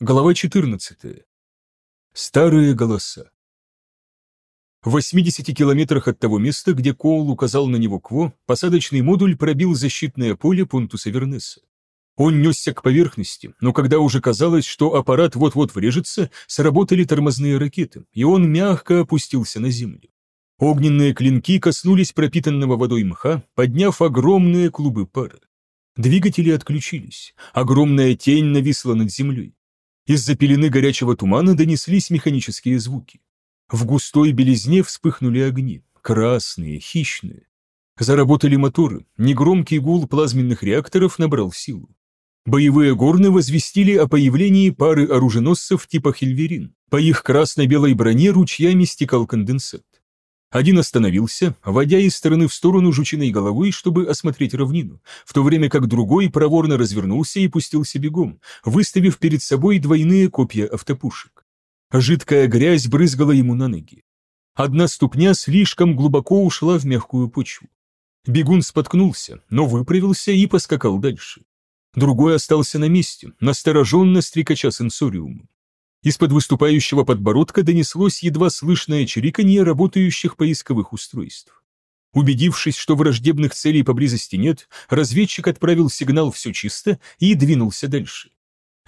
Глава 14. Старые голоса. В 80 километрах от того места, где Коул указал на него Кво, посадочный модуль пробил защитное поле Пунтуса Вернеса. Он несся к поверхности, но когда уже казалось, что аппарат вот-вот врежется, сработали тормозные ракеты, и он мягко опустился на землю. Огненные клинки коснулись пропитанного водой мха, подняв огромные клубы пара. Двигатели отключились, огромная тень нависла над землей. Из-за пелены горячего тумана донеслись механические звуки. В густой белизне вспыхнули огни, красные, хищные. Заработали моторы, негромкий гул плазменных реакторов набрал силу. Боевые горны возвестили о появлении пары оруженосцев типа Хельверин. По их красно-белой броне ручьями стекал конденсат. Один остановился, водя из стороны в сторону жучиной головой, чтобы осмотреть равнину, в то время как другой проворно развернулся и пустился бегом, выставив перед собой двойные копья автопушек. Жидкая грязь брызгала ему на ноги. Одна ступня слишком глубоко ушла в мягкую почву. Бегун споткнулся, но выправился и поскакал дальше. Другой остался на месте, настороженно стрекача сенсориумом. Из-под выступающего подбородка донеслось едва слышное чириканье работающих поисковых устройств. Убедившись, что враждебных целей поблизости нет, разведчик отправил сигнал «все чисто» и двинулся дальше.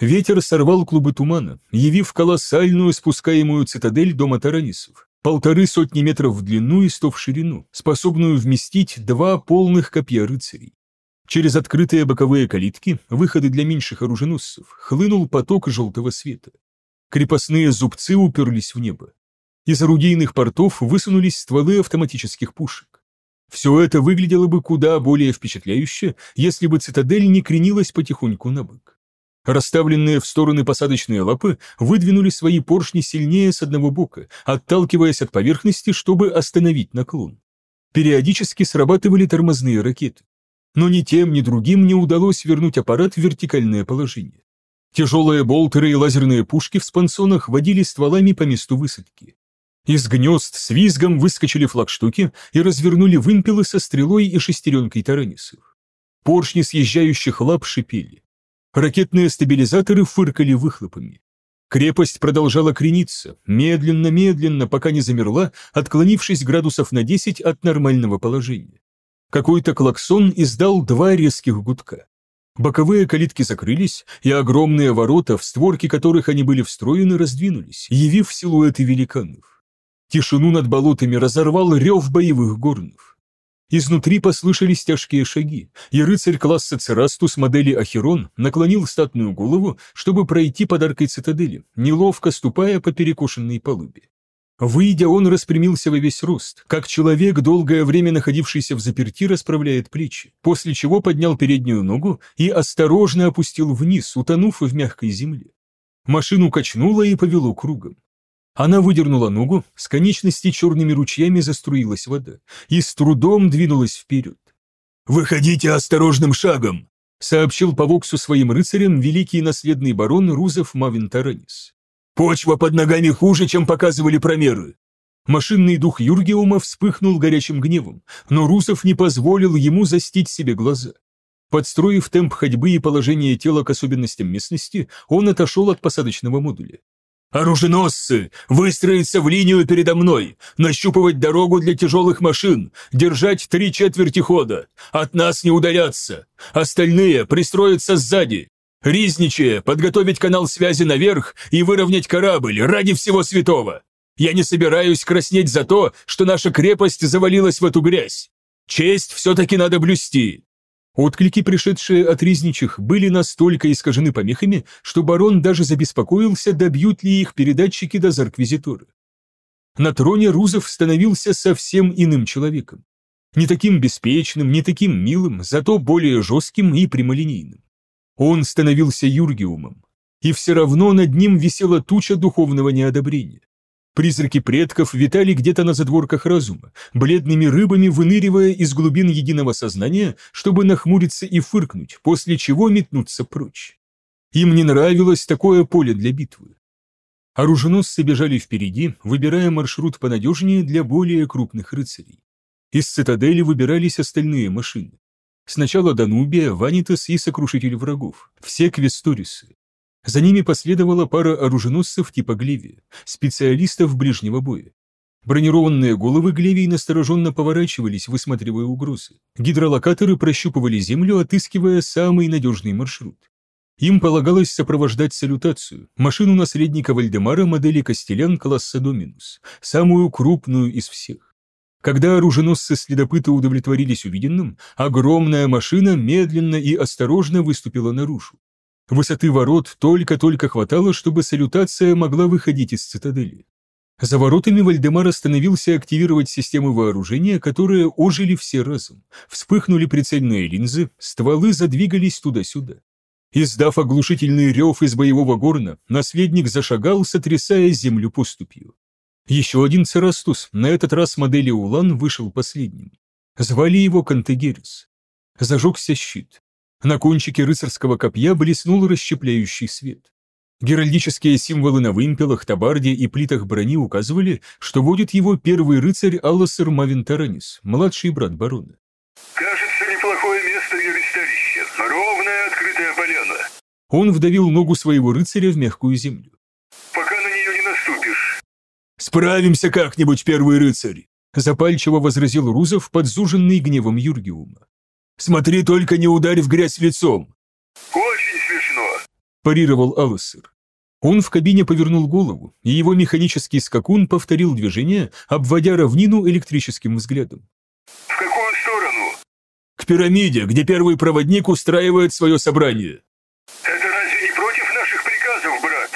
Ветер сорвал клубы тумана, явив колоссальную спускаемую цитадель дома Таранисов, полторы сотни метров в длину и сто в ширину, способную вместить два полных копья рыцарей. Через открытые боковые калитки, выходы для меньших оруженосцев, хлынул поток желтого света. Крепостные зубцы уперлись в небо. Из орудийных портов высунулись стволы автоматических пушек. Все это выглядело бы куда более впечатляюще, если бы цитадель не кренилась потихоньку на бок. Расставленные в стороны посадочные лапы выдвинули свои поршни сильнее с одного бока, отталкиваясь от поверхности, чтобы остановить наклон. Периодически срабатывали тормозные ракеты. Но ни тем, ни другим не удалось вернуть аппарат в вертикальное положение. Тяжелые болтеры и лазерные пушки в спансонах водили стволами по месту высадки. Из гнезд с визгом выскочили флагштуки и развернули вымпелы со стрелой и шестеренкой таранисов. Поршни съезжающих лап шипели. Ракетные стабилизаторы фыркали выхлопами. Крепость продолжала крениться, медленно-медленно, пока не замерла, отклонившись градусов на 10 от нормального положения. Какой-то клаксон издал два резких гудка. Боковые калитки закрылись, и огромные ворота, в створки которых они были встроены, раздвинулись, явив силуэты великанов. Тишину над болотами разорвал рев боевых горнов. Изнутри послышались тяжкие шаги, и рыцарь класса Церастус модели Ахерон наклонил статную голову, чтобы пройти под аркой цитадели, неловко ступая по перекошенной палубе. Выйдя, он распрямился во весь рост, как человек, долгое время находившийся в заперти, расправляет плечи, после чего поднял переднюю ногу и осторожно опустил вниз, утонув в мягкой земле. Машину качнуло и повело кругом. Она выдернула ногу, с конечности черными ручьями заструилась вода и с трудом двинулась вперед. «Выходите осторожным шагом!» сообщил по Воксу своим рыцарям великий наследный барон Рузов Мавин Таранис. Почва под ногами хуже, чем показывали промеры. Машинный дух Юргиума вспыхнул горячим гневом, но Русов не позволил ему застить себе глаза. Подстроив темп ходьбы и положение тела к особенностям местности, он отошел от посадочного модуля. «Оруженосцы! Выстроиться в линию передо мной! Нащупывать дорогу для тяжелых машин! Держать три четверти хода! От нас не удаляться! Остальные пристроятся сзади! Ризничая, подготовить канал связи наверх и выровнять корабль ради всего святого. Я не собираюсь краснеть за то, что наша крепость завалилась в эту грязь. Честь все-таки надо блюсти». Отклики, пришедшие от ризничих, были настолько искажены помехами, что барон даже забеспокоился, добьют ли их передатчики до Зарквизитора. На троне Рузов становился совсем иным человеком. Не таким беспечным, не таким милым, зато более жестким и прямолинейным. Он становился юргиумом, и все равно над ним висела туча духовного неодобрения. Призраки предков витали где-то на задворках разума, бледными рыбами выныривая из глубин единого сознания, чтобы нахмуриться и фыркнуть, после чего метнуться прочь. Им не нравилось такое поле для битвы. Оруженосцы бежали впереди, выбирая маршрут понадежнее для более крупных рыцарей. Из цитадели выбирались остальные машины. Сначала Данубия, Ванитас и Сокрушитель врагов, все квесторисы. За ними последовала пара оруженосцев типа Глевия, специалистов ближнего боя. Бронированные головы Глевий настороженно поворачивались, высматривая угрозы. Гидролокаторы прощупывали землю, отыскивая самый надежный маршрут. Им полагалось сопровождать салютацию, машину наследника Вальдемара модели Костелян класса Доминус, самую крупную из всех. Когда оруженосцы-следопыты удовлетворились увиденным, огромная машина медленно и осторожно выступила наружу. Высоты ворот только-только хватало, чтобы салютация могла выходить из цитадели. За воротами Вальдемар остановился активировать системы вооружения, которые ожили все разом. Вспыхнули прицельные линзы, стволы задвигались туда-сюда. Издав оглушительный рев из боевого горна, наследник зашагал, сотрясая землю поступью. Еще один Церастус, на этот раз модели Улан, вышел последним. Звали его Кантегерис. Зажегся щит. На кончике рыцарского копья блеснул расщепляющий свет. Геральдические символы на вымпелах, табарде и плитах брони указывали, что водит его первый рыцарь Алласер Мавин Таранис, младший брат барона. «Кажется, неплохое место для ресталища. Ровная открытая поляна». Он вдавил ногу своего рыцаря в мягкую землю. «Пока на нее не наступишь». «Справимся как-нибудь, первый рыцарь!» Запальчиво возразил Рузов, подзуженный гневом Юргиума. «Смотри, только не ударь в грязь лицом!» «Очень смешно!» парировал Алысыр. Он в кабине повернул голову, и его механический скакун повторил движение, обводя равнину электрическим взглядом. «В какую сторону?» «К пирамиде, где первый проводник устраивает свое собрание». «Это разве не против наших приказов, брат?»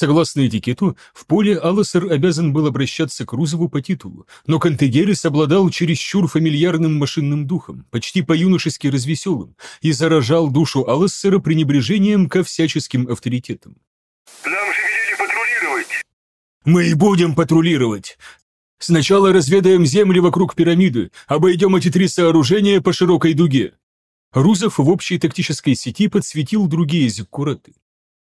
Согласно этикету, в поле Алласер обязан был обращаться к Рузову по титулу, но Кантегерис обладал чересчур фамильярным машинным духом, почти по-юношески развеселым, и заражал душу Аллассера пренебрежением ко всяческим авторитетам. «Нам же велели патрулировать!» «Мы и будем патрулировать! Сначала разведаем земли вокруг пирамиды, обойдем эти три сооружения по широкой дуге». Рузов в общей тактической сети подсветил другие зиккураты.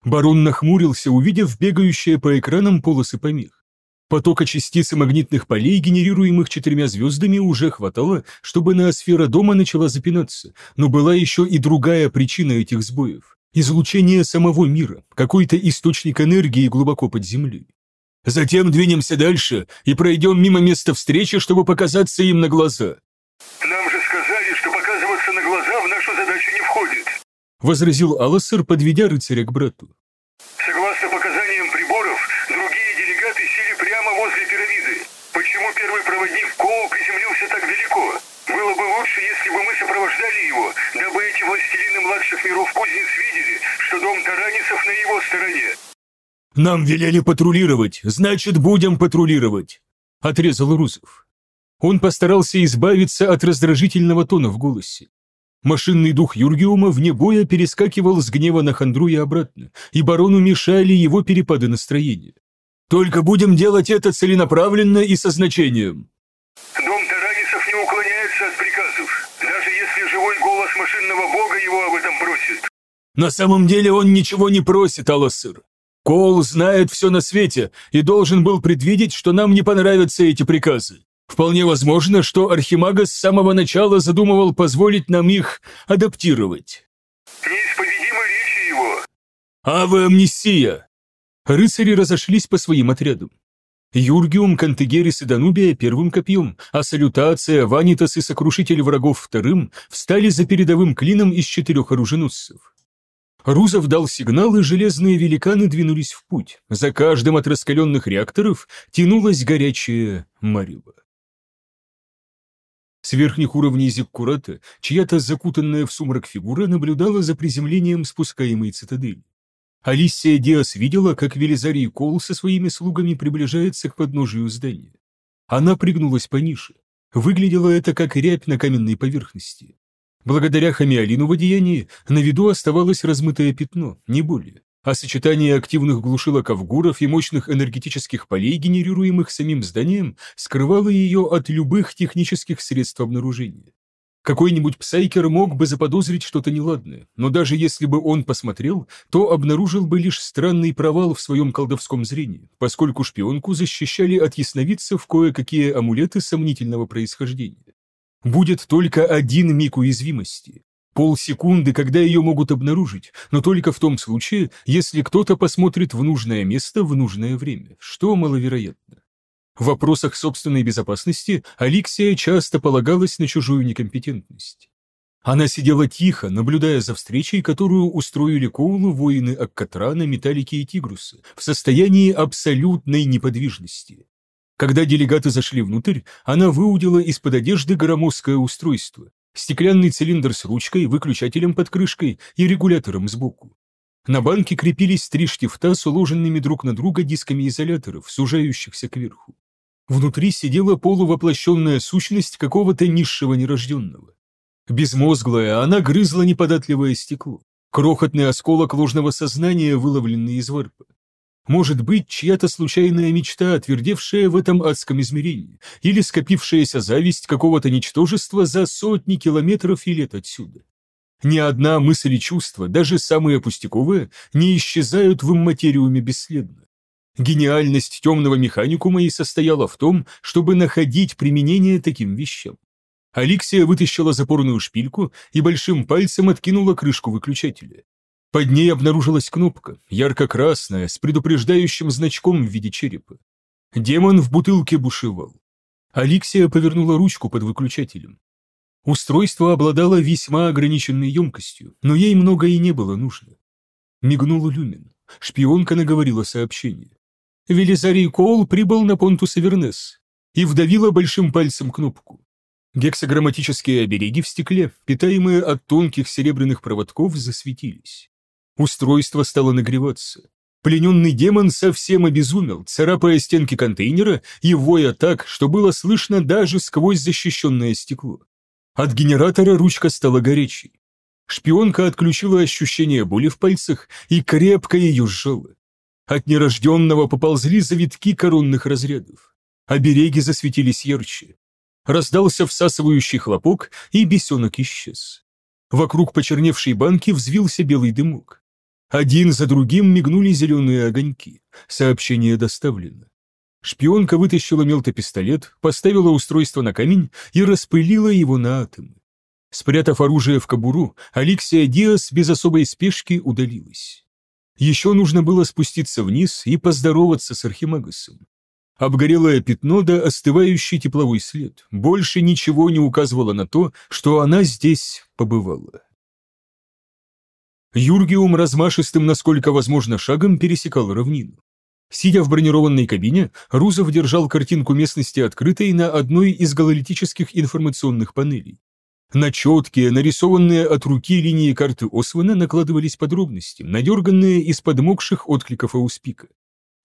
Барон нахмурился, увидев бегающие по экранам полосы помех. Потока частиц магнитных полей, генерируемых четырьмя звездами, уже хватало, чтобы ноосфера дома начала запинаться, но была еще и другая причина этих сбоев – излучение самого мира, какой-то источник энергии глубоко под землей. Затем двинемся дальше и пройдем мимо места встречи, чтобы показаться им на глаза. «Нам же сказали, что показываться на глаза в нашу задачу не входит!» — возразил Алассер, подведя рыцаря к брату. «Согласно показаниям приборов, другие делегаты сели прямо возле пирамиды. Почему первый проводник Коу приземлился так далеко? Было бы лучше, если бы мы сопровождали его, дабы эти властелины младших миров кузнец видели, что дом Таранисов на его стороне». «Нам велели патрулировать, значит, будем патрулировать», — отрезал Рузов. Он постарался избавиться от раздражительного тона в голосе. Машинный дух Юргиума вне боя перескакивал с гнева на хандру и обратно, и барону мешали его перепады настроения. «Только будем делать это целенаправленно и со значением». «Дом Таранисов не уклоняется от приказов, даже если живой голос машинного бога его об этом просит». «На самом деле он ничего не просит, Аласыр. Кол знает все на свете и должен был предвидеть, что нам не понравятся эти приказы. Вполне возможно, что Архимага с самого начала задумывал позволить нам их адаптировать. «Неисповедимы речи его!» «Аве амнисия!» Рыцари разошлись по своим отрядам. Юргиум, Кантегерис и Данубия первым копьем, а Салютация, Ванитас и Сокрушитель врагов вторым встали за передовым клином из четырех оруженосцев. Рузов дал сигнал, и железные великаны двинулись в путь. За каждым от раскаленных реакторов тянулась горячая марево. С верхних уровней Зиккурата чья-то закутанная в сумрак фигура наблюдала за приземлением спускаемой цитадели. Алисия Диас видела, как Велизарий Кол со своими слугами приближается к подножию здания. Она пригнулась пониже. Выглядело это как рябь на каменной поверхности. Благодаря хамиолину в одеянии на виду оставалось размытое пятно, не более а сочетание активных глушилок авгуров и мощных энергетических полей, генерируемых самим зданием, скрывало ее от любых технических средств обнаружения. Какой-нибудь псайкер мог бы заподозрить что-то неладное, но даже если бы он посмотрел, то обнаружил бы лишь странный провал в своем колдовском зрении, поскольку шпионку защищали от ясновидцев кое-какие амулеты сомнительного происхождения. Будет только один миг уязвимости, Полсекунды, когда ее могут обнаружить, но только в том случае, если кто-то посмотрит в нужное место в нужное время, что маловероятно. В вопросах собственной безопасности Алексия часто полагалась на чужую некомпетентность. Она сидела тихо, наблюдая за встречей, которую устроили Коулу воины Аккатрана, Металлики и Тигруса, в состоянии абсолютной неподвижности. Когда делегаты зашли внутрь, она выудила из-под одежды громоздкое устройство, стеклянный цилиндр с ручкой, выключателем под крышкой и регулятором сбоку. На банке крепились три штифта с уложенными друг на друга дисками изоляторов, сужающихся кверху. Внутри сидела полувоплощенная сущность какого-то низшего нерожденного. Безмозглая, она грызла неподатливое стекло. Крохотный осколок ложного сознания, выловленный из варпа. Может быть, чья-то случайная мечта, отвердевшая в этом адском измерении, или скопившаяся зависть какого-то ничтожества за сотни километров и лет отсюда. Ни одна мысль и чувство, даже самые пустяковые, не исчезают в имматериуме бесследно. Гениальность темного механикума и состояла в том, чтобы находить применение таким вещам. Алексия вытащила запорную шпильку и большим пальцем откинула крышку выключателя. Под ней обнаружилась кнопка, ярко-красная, с предупреждающим значком в виде черепа. Демон в бутылке бушевал. Алексия повернула ручку под выключателем. Устройство обладало весьма ограниченной емкостью, но ей много и не было нужно. Мигнул люмин. Шпионка наговорила сообщение. Велизарий Коул прибыл на Понтус Эвернес и вдавила большим пальцем кнопку. Гексограмматические обереги в стекле, питаемые от тонких серебряных проводков, засветились. Устройство стало нагреваться. Плененный демон совсем обезумел, царапая стенки контейнера и воя так, что было слышно даже сквозь защищенное стекло. От генератора ручка стала горячей. Шпионка отключила ощущение боли в пальцах и крепко ее сжала. От нерожденного поползли завитки коронных разрядов. Обереги засветились ярче. Раздался всасывающий хлопок, и бесенок исчез. Вокруг почерневшей банки взвился белый дымок. Один за другим мигнули зеленые огоньки. Сообщение доставлено. Шпионка вытащила мелтопистолет, поставила устройство на камень и распылила его на атомы. Спрятав оружие в кобуру, Алексия Диас без особой спешки удалилась. Еще нужно было спуститься вниз и поздороваться с Архимагасом. Обгорелое пятно да остывающий тепловой след. Больше ничего не указывало на то, что она здесь побывала. Юргиум размашистым, насколько возможно, шагом пересекал равнину. Сидя в бронированной кабине, Рузов держал картинку местности открытой на одной из гололитических информационных панелей. На четкие, нарисованные от руки линии карты Освана накладывались подробности, надерганные из подмокших откликов Ауспика.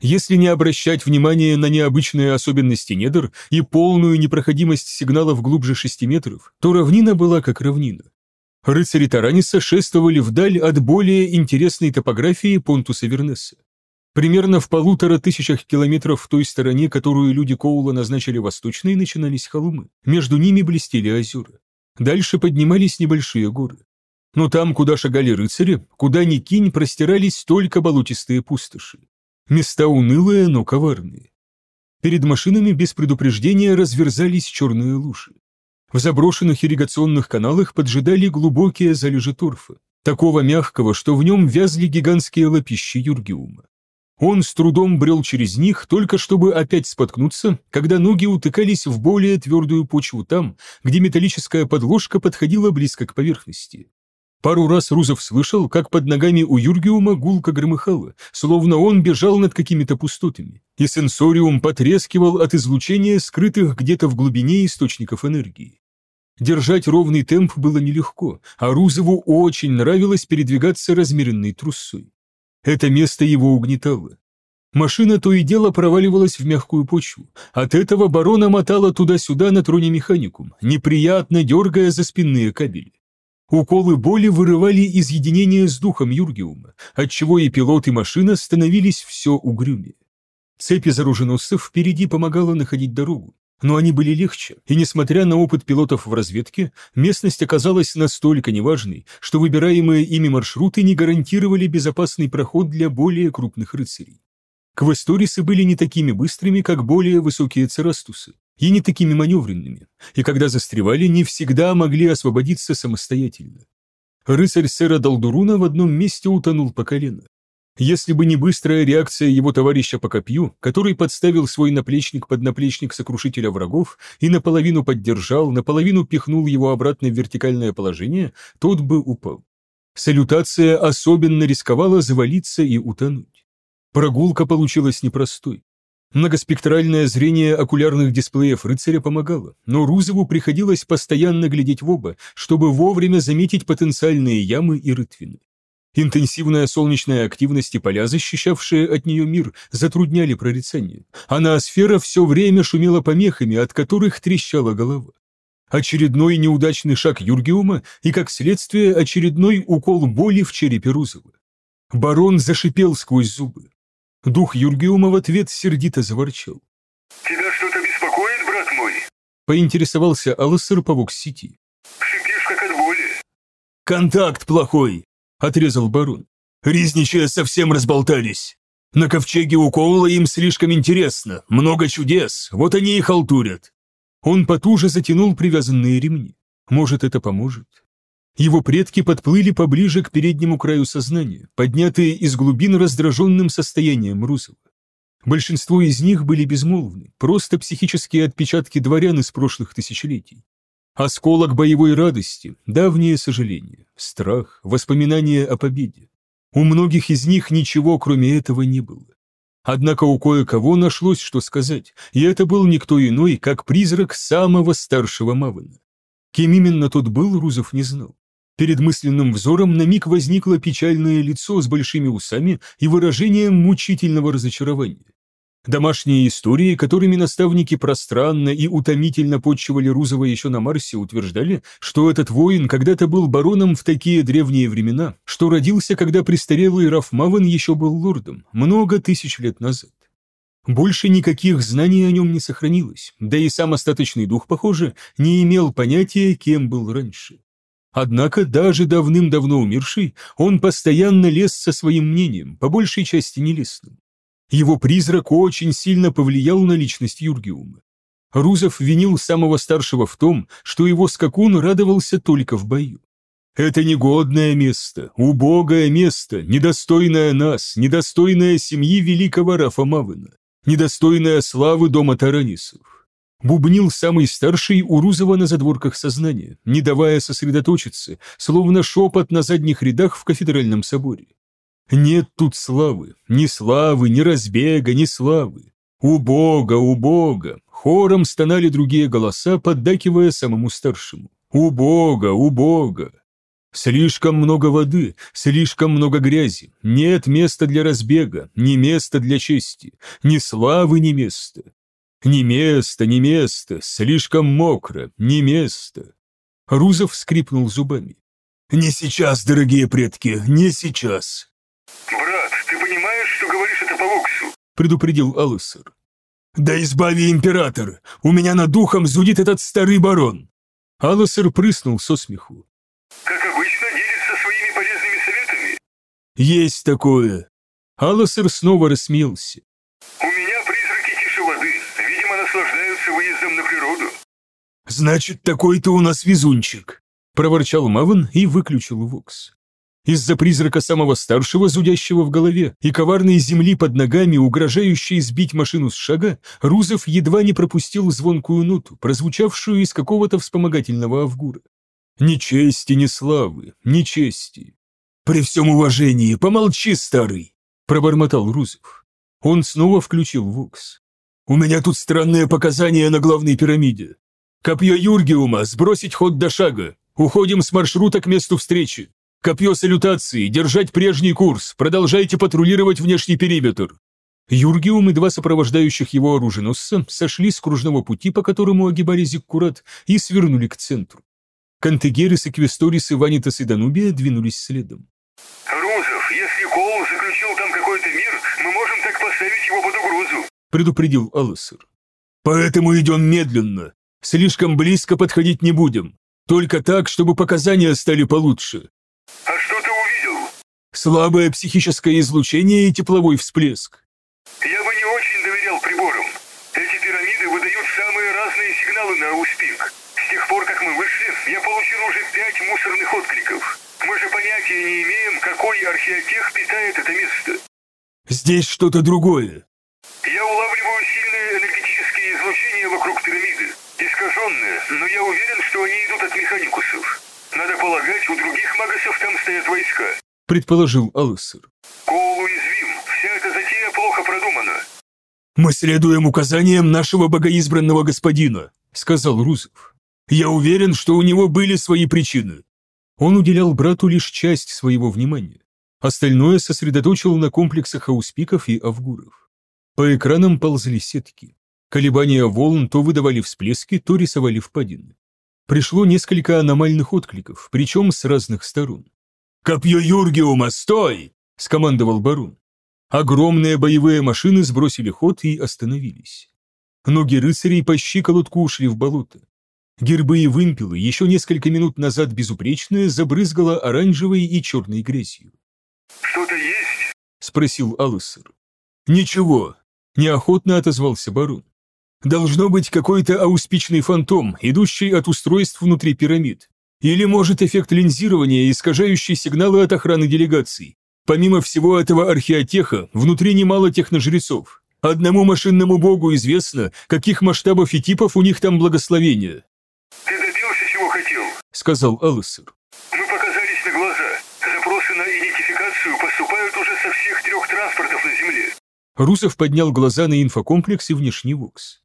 Если не обращать внимания на необычные особенности недр и полную непроходимость сигналов глубже 6 метров, то равнина была как равнина. Рыцари Тараниса шествовали вдаль от более интересной топографии Понтуса Вернесса. Примерно в полутора тысячах километров в той стороне, которую люди Коула назначили восточной, начинались холмы. Между ними блестели озера. Дальше поднимались небольшие горы. Но там, куда шагали рыцари, куда ни кинь, простирались только болотистые пустоши. Места унылые, но коварные. Перед машинами без предупреждения разверзались черные лужи. В заброшенных ирригационных каналах поджидали глубокие залежи торфа, такого мягкого, что в нем вязли гигантские лапищи юргиума. Он с трудом брел через них, только чтобы опять споткнуться, когда ноги утыкались в более твердую почву там, где металлическая подложка подходила близко к поверхности. Пару раз Рузов слышал, как под ногами у Юргиума гулко громыхало, словно он бежал над какими-то пустотами, и сенсориум потрескивал от излучения, скрытых где-то в глубине источников энергии. Держать ровный темп было нелегко, а Рузову очень нравилось передвигаться размеренной трусой. Это место его угнетало. Машина то и дело проваливалась в мягкую почву. От этого барона мотала туда-сюда на троне механикум, неприятно дергая за спинные кабели. Уколы боли вырывали из единения с духом Юргиума, отчего и пилот, и машина становились все угрюмее. Цепь из оруженосцев впереди помогала находить дорогу, но они были легче, и несмотря на опыт пилотов в разведке, местность оказалась настолько неважной, что выбираемые ими маршруты не гарантировали безопасный проход для более крупных рыцарей. Квесторисы были не такими быстрыми, как более высокие церастусы, и не такими маневренными, и когда застревали, не всегда могли освободиться самостоятельно. Рыцарь сэра Далдуруна в одном месте утонул по колено. Если бы не быстрая реакция его товарища по копью, который подставил свой наплечник под наплечник сокрушителя врагов и наполовину поддержал, наполовину пихнул его обратно в вертикальное положение, тот бы упал. Салютация особенно рисковала завалиться и утонуть. Прогулка получилась непростой. Многоспектральное зрение окулярных дисплеев рыцаря помогало, но Рузову приходилось постоянно глядеть в оба, чтобы вовремя заметить потенциальные ямы и рытвины. Интенсивная солнечная активность и поля, защищавшие от нее мир, затрудняли прорицание, а ноосфера все время шумела помехами, от которых трещала голова. Очередной неудачный шаг Юргиума и, как следствие, очередной укол боли в черепе Рузова. Барон зашипел сквозь зубы. Дух Юргиума в ответ сердито заворчал. «Тебя что-то беспокоит, брат мой?» Поинтересовался Алласер по вокс-сети. «Шипишь, как от боли». «Контакт плохой!» — отрезал барон. «Ризничие совсем разболтались. На ковчеге у Коула им слишком интересно, много чудес, вот они и халтурят». Он потуже затянул привязные ремни. Может, это поможет? Его предки подплыли поближе к переднему краю сознания, поднятые из глубин раздраженным состоянием Русова. Большинство из них были безмолвны, просто психические отпечатки дворян из прошлых тысячелетий. Осколок боевой радости, давние сожаления, страх, воспоминания о победе. У многих из них ничего, кроме этого, не было. Однако у кое-кого нашлось, что сказать, и это был никто иной, как призрак самого старшего Мавана. Кем именно тот был, Рузов не знал. Перед мысленным взором на миг возникло печальное лицо с большими усами и выражением мучительного разочарования. Домашние истории, которыми наставники пространно и утомительно подчивали Рузова еще на Марсе, утверждали, что этот воин когда-то был бароном в такие древние времена, что родился, когда престарелый Раф Мавен еще был лордом, много тысяч лет назад. Больше никаких знаний о нем не сохранилось, да и сам остаточный дух, похоже, не имел понятия, кем был раньше. Однако даже давным-давно умерший, он постоянно лез со своим мнением, по большей части нелестным. Его призрак очень сильно повлиял на личность Юргиума. Рузов винил самого старшего в том, что его скакун радовался только в бою. Это негодное место, убогое место, недостойное нас, недостойное семьи великого Рафа Мавына, недостойное славы дома Таранисов. Бубнил самый старший у Рузова на задворках сознания, не давая сосредоточиться, словно шепот на задних рядах в кафедральном соборе. Нет тут славы, ни славы, ни разбега, ни славы. У Бога, у Бога! Хором стонали другие голоса, поддакивая самому старшему. У Бога, у Бога! Слишком много воды, слишком много грязи. Нет места для разбега, ни места для чести, ни славы, ни места. Ни места, ни места, слишком мокро, ни места. Рузов скрипнул зубами. «Не сейчас, дорогие предки, не сейчас. «Брат, ты понимаешь, что говоришь это по Воксу?» — предупредил Алысер. «Да избави император! У меня над духом зудит этот старый барон!» Алысер прыснул со смеху. «Как обычно, делится своими полезными советами?» «Есть такое!» Алысер снова рассмеялся. «У меня призраки тише воды. Видимо, наслаждаются выездом на природу». «Значит, такой-то у нас везунчик!» — проворчал Маван и выключил Вокс. Из-за призрака самого старшего, зудящего в голове, и коварной земли под ногами, угрожающей сбить машину с шага, Рузов едва не пропустил звонкую ноту, прозвучавшую из какого-то вспомогательного авгура. Ни чести, ни славы, ни чести. «При всем уважении, помолчи, старый!» – пробормотал Рузов. Он снова включил Вокс. «У меня тут странные показания на главной пирамиде. Копье Юргиума, сбросить ход до шага. Уходим с маршрута к месту встречи. Копье салютации, держать прежний курс, продолжайте патрулировать внешний периметр. Юргиум и два сопровождающих его оруженосца сошли с кружного пути, по которому огибали Зиккурат, и свернули к центру. Кантегерис, Эквесторис, Иванитас и Данубия двинулись следом. «Рузов, если Коул заключил там какой-то мир, мы можем так поставить его под угрозу», предупредил Алласер. «Поэтому идем медленно. Слишком близко подходить не будем. Только так, чтобы показания стали получше. «А что ты увидел?» «Слабое психическое излучение и тепловой всплеск». «Я бы не очень доверял приборам. Эти пирамиды выдают самые разные сигналы на ауспик. С тех пор, как мы вышли, я получил уже пять мусорных откликов. Мы же понятия не имеем, какой археотех питает это место. Здесь что-то другое. Излучения вокруг пирамиды. Искаженные, но я уверен, что они идут от механикусов. Надо полагать, у других магасов там стоят войска. Предположил Алысер. Коул уязвим. Вся эта затея плохо продумана. «Мы следуем указаниям нашего богоизбранного господина», — сказал Рузов. «Я уверен, что у него были свои причины». Он уделял брату лишь часть своего внимания. Остальное сосредоточил на комплексах ауспиков и авгуров. По экранам ползли сетки. Колебания волн то выдавали всплески, то рисовали впадины. Пришло несколько аномальных откликов, причем с разных сторон. «Копье Юргиума, стой!» — скомандовал барон. Огромные боевые машины сбросили ход и остановились. Ноги рыцарей по щиколотку ушли в болото. Гербы и вымпелы, еще несколько минут назад безупречные, забрызгало оранжевой и черной грязью. «Что-то есть?» — спросил Алысер. «Ничего», — неохотно отозвался барон. «Должно быть какой-то ауспичный фантом, идущий от устройств внутри пирамид. Или, может, эффект линзирования, искажающий сигналы от охраны делегаций. Помимо всего этого археотеха, внутри немало техножрецов. Одному машинному богу известно, каких масштабов и типов у них там благословения. «Ты добился, чего хотел?» — сказал Алысер. «Мы показались на глаза. Запросы на идентификацию поступают уже со всех трех транспортов на Земле». Русов поднял глаза на инфокомплекс и внешний ВОКС.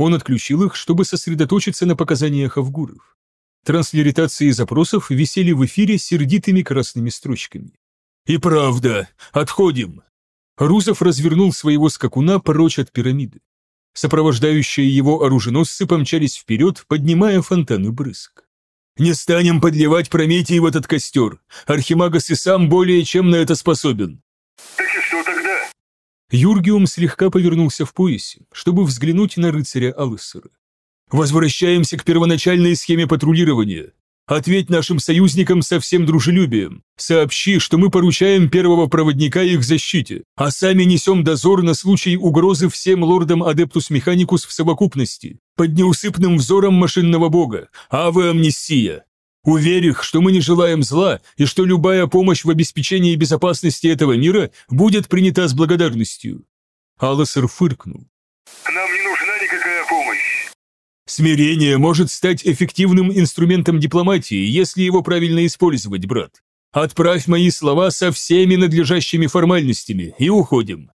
Он отключил их, чтобы сосредоточиться на показаниях Авгуров. Транслиритации запросов висели в эфире сердитыми красными строчками. «И правда, отходим!» Рузов развернул своего скакуна прочь от пирамиды. Сопровождающие его оруженосцы помчались вперед, поднимая фонтаны брызг. «Не станем подливать Прометий в этот костер. Архимагас и сам более чем на это способен». Юргиум слегка повернулся в поясе, чтобы взглянуть на рыцаря Алысера. «Возвращаемся к первоначальной схеме патрулирования. Ответь нашим союзникам со всем дружелюбием. Сообщи, что мы поручаем первого проводника их защите, а сами несем дозор на случай угрозы всем лордам Адептус Механикус в совокупности, под неусыпным взором машинного бога, Аве Амнистия. Уверь их, что мы не желаем зла и что любая помощь в обеспечении безопасности этого мира будет принята с благодарностью». Алласер фыркнул. «Нам не нужна никакая помощь. Смирение может стать эффективным инструментом дипломатии, если его правильно использовать, брат. Отправь мои слова со всеми надлежащими формальностями и уходим.